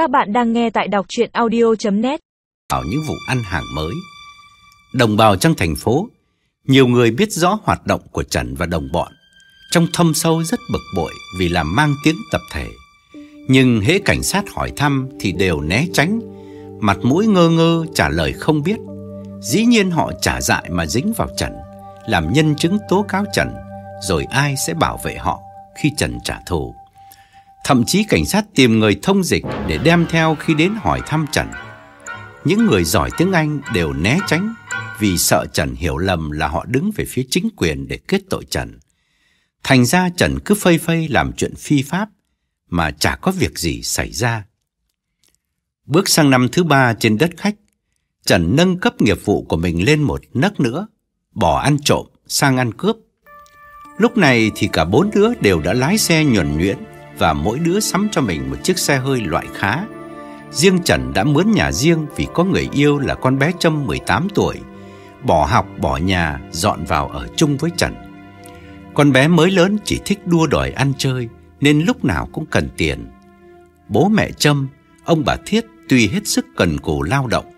Các bạn đang nghe tại đọc chuyện audio.net vào những vụ ăn hàng mới. Đồng bào trong thành phố, nhiều người biết rõ hoạt động của Trần và đồng bọn, trong thâm sâu rất bực bội vì làm mang tiếng tập thể. Nhưng hễ cảnh sát hỏi thăm thì đều né tránh, mặt mũi ngơ ngơ trả lời không biết. Dĩ nhiên họ trả dại mà dính vào Trần, làm nhân chứng tố cáo Trần, rồi ai sẽ bảo vệ họ khi Trần trả thù. Thậm chí cảnh sát tìm người thông dịch để đem theo khi đến hỏi thăm Trần. Những người giỏi tiếng Anh đều né tránh vì sợ Trần hiểu lầm là họ đứng về phía chính quyền để kết tội Trần. Thành ra Trần cứ phây phây làm chuyện phi pháp mà chả có việc gì xảy ra. Bước sang năm thứ ba trên đất khách, Trần nâng cấp nghiệp vụ của mình lên một nấc nữa, bỏ ăn trộm sang ăn cướp. Lúc này thì cả bốn đứa đều đã lái xe nhuần nhuyễn và mỗi đứa sắm cho mình một chiếc xe hơi loại khá. Riêng Trần đã mướn nhà riêng vì có người yêu là con bé Trâm 18 tuổi, bỏ học bỏ nhà dọn vào ở chung với Trần. Con bé mới lớn chỉ thích đua đòi ăn chơi nên lúc nào cũng cần tiền. Bố mẹ Trâm, ông bà Thiết tuy hết sức cần cù lao động,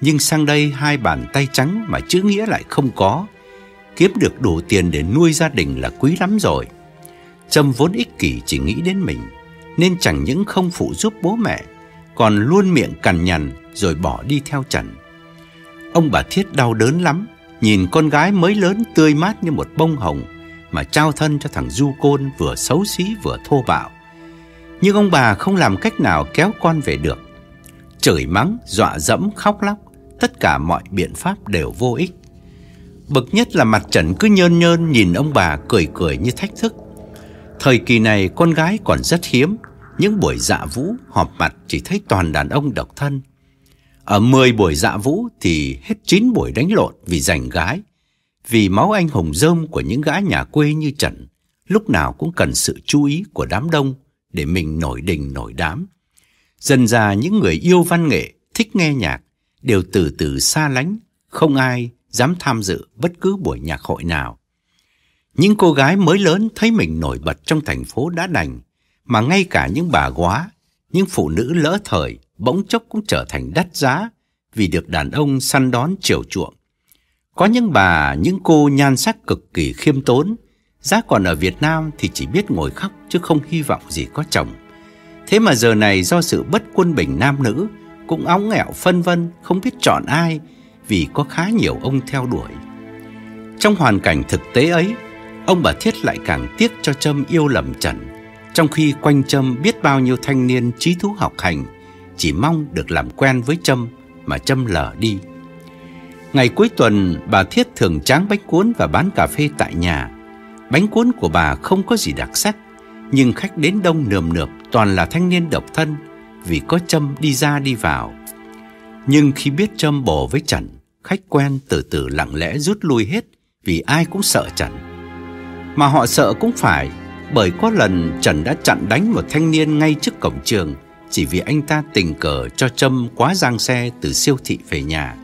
nhưng sang đây hai bàn tay trắng mà chữ nghĩa lại không có. Kiếm được đủ tiền để nuôi gia đình là quý lắm rồi. Trâm vốn ích kỷ chỉ nghĩ đến mình, nên chẳng những không phụ giúp bố mẹ, còn luôn miệng cằn nhằn rồi bỏ đi theo Trần. Ông bà Thiết đau đớn lắm, nhìn con gái mới lớn tươi mát như một bông hồng mà trao thân cho thằng Du Côn vừa xấu xí vừa thô bạo. Nhưng ông bà không làm cách nào kéo con về được. Chửi mắng, dọa dẫm, khóc lóc, tất cả mọi biện pháp đều vô ích. Bực nhất là mặt Trần cứ nhơn nhơn nhìn ông bà cười cười như thách thức. Thời kỳ này con gái còn rất hiếm, những buổi dạ vũ họp mặt chỉ thấy toàn đàn ông độc thân. Ở 10 buổi dạ vũ thì hết 9 buổi đánh lộn vì giành gái. Vì máu anh hùng rơm của những gã nhà quê như Trần lúc nào cũng cần sự chú ý của đám đông để mình nổi đình nổi đám. Dần ra những người yêu văn nghệ, thích nghe nhạc đều từ từ xa lánh, không ai dám tham dự bất cứ buổi nhạc hội nào. Những cô gái mới lớn thấy mình nổi bật trong thành phố đã đành, mà ngay cả những bà góa, những phụ nữ lỡ thời bỗng chốc cũng trở thành đắt giá vì được đàn ông săn đón chiều chuộng. Có những bà, những cô nhan sắc cực kỳ khiêm tốn, giá còn ở Việt Nam thì chỉ biết ngồi khóc chứ không hy vọng gì có chồng. Thế mà giờ này do sự bất quân bình nam nữ, cũng óng nghẹo phân vân không biết chọn ai vì có khá nhiều ông theo đuổi. Trong hoàn cảnh thực tế ấy, ông bà Thiết lại càng tiếc cho Trâm yêu lầm Trần, trong khi quanh Trâm biết bao nhiêu thanh niên trí thú học hành, chỉ mong được làm quen với Trâm mà Trâm lờ đi. Ngày cuối tuần, bà Thiết thường tráng bánh cuốn và bán cà phê tại nhà. Bánh cuốn của bà không có gì đặc sắc, nhưng khách đến đông nườm nượp toàn là thanh niên độc thân vì có Trâm đi ra đi vào. Nhưng khi biết Trâm bồ với Trần, khách quen từ từ lặng lẽ rút lui hết vì ai cũng sợ Trần. Mà họ sợ cũng phải, bởi có lần Trần đã chặn đánh một thanh niên ngay trước cổng trường chỉ vì anh ta tình cờ cho Trâm quá giang xe từ siêu thị về nhà.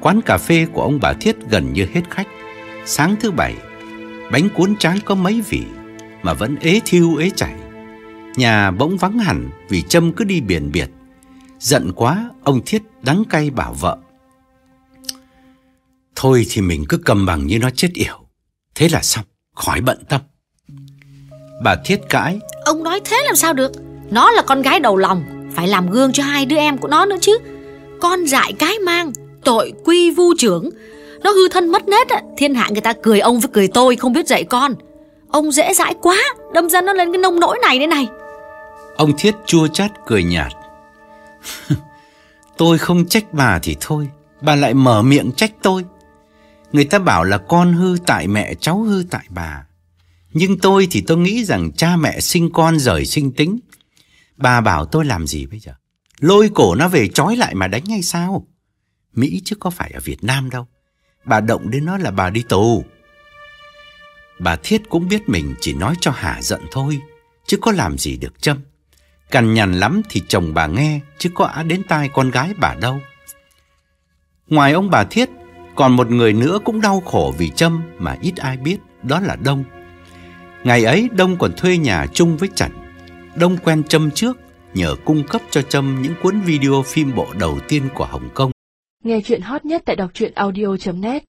Quán cà phê của ông bà Thiết gần như hết khách. Sáng thứ bảy, bánh cuốn trái có mấy vị mà vẫn ế thiêu ế chảy. Nhà bỗng vắng hẳn vì Trâm cứ đi biển biệt. Giận quá, ông Thiết đắng cay bảo vợ. Thôi thì mình cứ cầm bằng như nó chết yểu. Thế là xong, khỏi bận tâm. Bà Thiết cãi. Ông nói thế làm sao được Nó là con gái đầu lòng Phải làm gương cho hai đứa em của nó nữa chứ Con dại cái mang Tội quy vu trưởng Nó hư thân mất nết á Thiên hạ người ta cười ông với cười tôi không biết dạy con Ông dễ dãi quá Đâm ra nó lên cái nông nỗi này đây này Ông Thiết chua chát cười nhạt. tôi không trách bà thì thôi, bà lại mở miệng trách tôi. Người ta bảo là con hư tại mẹ, cháu hư tại bà. Nhưng tôi thì tôi nghĩ rằng cha mẹ sinh con rời sinh tính. Bà bảo tôi làm gì bây giờ? Lôi cổ nó về trói lại mà đánh hay sao? Mỹ chứ có phải ở Việt Nam đâu. Bà động đến nó là bà đi tù. Bà Thiết cũng biết mình chỉ nói cho hả giận thôi, chứ có làm gì được châm. Cằn nhằn lắm thì chồng bà nghe, chứ có á đến tai con gái bà đâu. Ngoài ông bà Thiết, còn một người nữa cũng đau khổ vì châm mà ít ai biết, đó là Đông. Ngày ấy Đông còn thuê nhà chung với Trần. Đông quen châm trước, nhờ cung cấp cho Trâm những cuốn video phim bộ đầu tiên của Hồng Kông. Nghe chuyện hot nhất tại đọc truyện audio.net